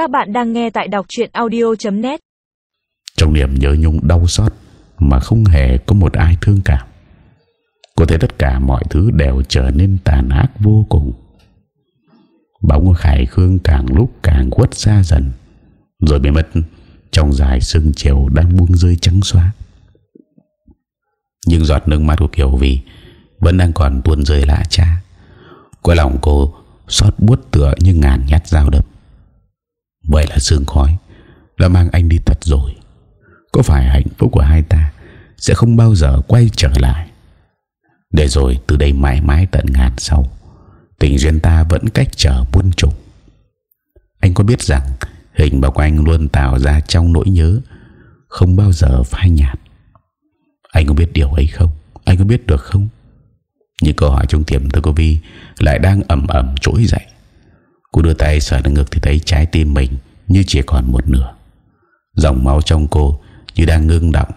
Các bạn đang nghe tại đọc chuyện audio.net Trong niềm nhớ nhung đau xót Mà không hề có một ai thương cảm có thể tất cả mọi thứ đều trở nên tàn ác vô cùng. Bóng của Khải Khương càng lúc càng quất xa dần, Rồi biến mất Trong dài sương chiều đang buông rơi trắng xóa. Nhưng giọt nước mắt của Kiều Vì Vẫn đang còn tuôn rơi lạ cha Quay lòng cô Xót buốt tựa như ngàn nhát dao đập là sương khói, Đã mang anh đi thật rồi. Có phải hạnh phúc của hai ta Sẽ không bao giờ quay trở lại? Để rồi từ đây mãi mãi tận ngàn sau, Tình duyên ta vẫn cách trở buôn trùng Anh có biết rằng Hình bọc anh luôn tạo ra trong nỗi nhớ, Không bao giờ phai nhạt. Anh có biết điều ấy không? Anh có biết được không? Những câu hỏi trong tiềm thức của Vi, Lại đang ẩm ẩm trỗi dậy. Cô đưa tay sờ lên ngực thì thấy trái tim mình như chỉ còn một nửa. Dòng máu trong cô như đang ngưng động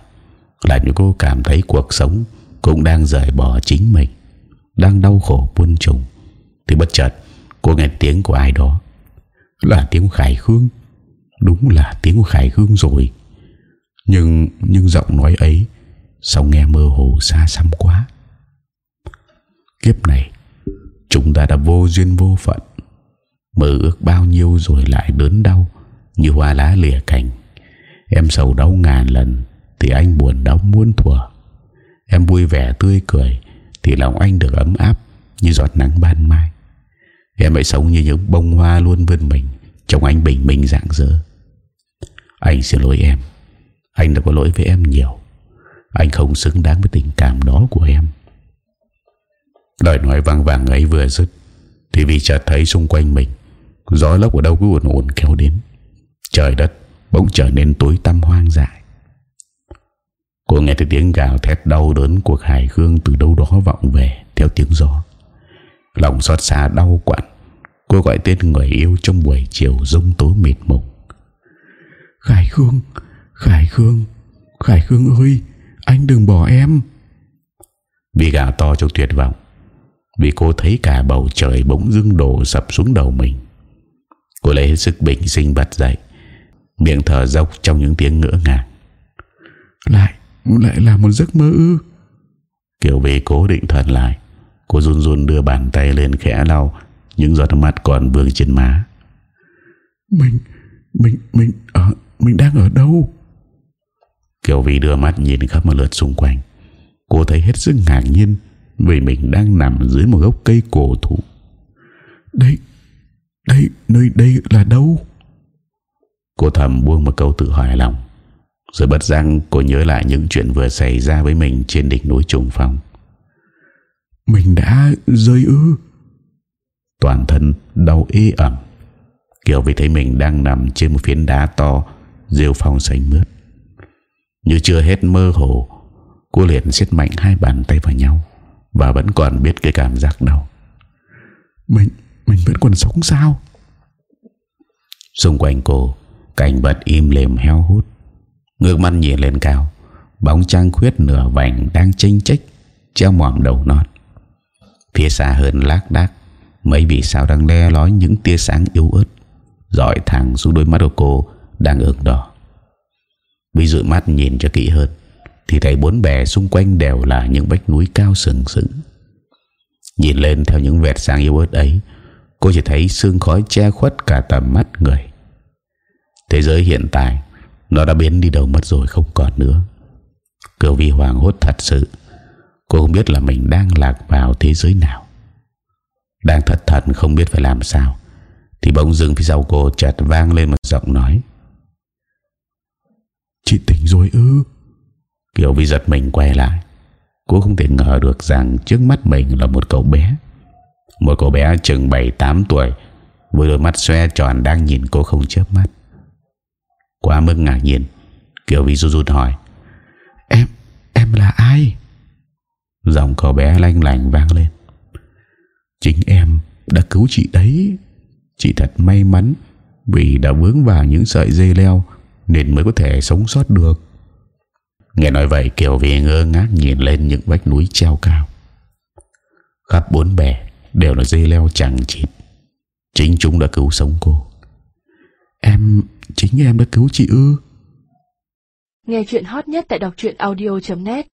Làm cho cô cảm thấy cuộc sống Cũng đang rời bỏ chính mình, Đang đau khổ buôn trùng. Thì bất chợt, cô nghe tiếng của ai đó. Là tiếng Khải Khương. Đúng là tiếng của Khải Khương rồi. Nhưng nhưng giọng nói ấy Sao nghe mơ hồ xa xăm quá. Kiếp này, Chúng ta đã vô duyên vô phận. Mơ ước bao nhiêu rồi lại đớn đau. Như hoa lá lìa cành. Em sầu đau ngàn lần Thì anh buồn đau muôn thuở. Em vui vẻ tươi cười Thì lòng anh được ấm áp Như giọt nắng ban mai. Em hãy sống như những bông hoa luôn vươn mình Trong anh bình minh rạng rỡ. Anh xin lỗi em. Anh đã có lỗi với em nhiều. Anh không xứng đáng với tình cảm đó của em. Lời nói vang vàng ấy vừa dứt Thì vì chợt thấy xung quanh mình, Gió lốc ở đâu cứ ồn ồn kéo đến. Trời đất bỗng trở nên tối tăm hoang dại Cô nghe thấy tiếng gào thét đau đớn của Hải Khương từ đâu đó vọng về theo tiếng gió. Lòng xót xa đau quặn, cô gọi tên người yêu trong buổi chiều rông tối mịt mùng. Khải Khương, Khải Khương, Khải Khương ơi, anh đừng bỏ em. Vì gào to trong tuyệt vọng, vì cô thấy cả bầu trời bỗng dưng đổ sập xuống đầu mình. Cô lấy hết sức bình sinh bật dậy, miệng thở dốc trong những tiếng ngỡ ngàng. Lại, lại là một giấc mơ ư? Kiều Vy cố định thần lại. Cô run run đưa bàn tay lên khẽ lau Những giọt mắt còn vương trên má. Mình Mình Mình ở Mình đang ở đâu? Kiều Vy đưa mắt nhìn khắp một lượt xung quanh. Cô thấy hết sức ngạc nhiên Vì mình đang nằm dưới một gốc cây cổ thụ. Đây Đây Nơi đây là đâu Cô thầm buông một câu tự hỏi lòng rồi bất giác cô nhớ lại những chuyện vừa xảy ra với mình trên đỉnh núi trùng phong. Mình đã rơi ư. Toàn thân đau ê ẩm. Kiểu vì thấy mình đang nằm trên một phiến đá to, rêu phong xanh mướt. Như chưa hết mơ hồ, cô liền siết mạnh hai bàn tay vào nhau và vẫn còn biết cái cảm giác đau. Mình, mình vẫn còn sống sao? Xung quanh cô, cảnh vật im lềm heo hút. Ngược mắt nhìn lên cao, Bóng trăng khuyết nửa vành Đang chênh chách Treo mỏm đầu non. Phía xa hơn lác đác, Mấy vì sao đang le lói những tia sáng yếu ớt, dọi thẳng xuống đôi mắt của cô Đang ửng đỏ. Vì dự mắt nhìn cho kỹ hơn, Thì thấy bốn bề xung quanh đều là những vách núi cao sừng sững. Nhìn lên theo những vệt sáng yếu ớt ấy, Cô chỉ thấy sương khói che khuất cả tầm mắt người. Thế giới hiện tại nó đã biến đi đâu mất rồi không còn nữa. Cửu vi hoàng hốt thật sự. Cô không biết là mình đang lạc vào thế giới nào. Đang thật thật không biết phải làm sao. Thì bỗng dưng phía sau cô chợt vang lên một giọng nói. Chị tỉnh rồi ư? Kiều Vi giật mình quay lại. Cô không thể ngờ được rằng Trước mắt mình là một cậu bé. Một cậu bé chừng 7-8 tuổi Với đôi mắt xoe tròn đang nhìn cô không chớp mắt Quá mức ngạc nhiên. Kiều Vi rút rút hỏi. Em, em là ai? Giọng cậu bé lanh lành vang lên. Chính em đã cứu chị đấy. Chị thật may mắn Vì đã vướng vào những sợi dây leo Nên mới có thể sống sót được. Nghe nói vậy Kiều Vi ngơ ngác nhìn lên những vách núi treo cao. Khắp bốn bề Đều là dây leo chẳng chịt. Chính chúng đã cứu sống cô. Em Chính em đã cứu chị ư? Nghe chuyện hot nhất tại đọc truyện audio.net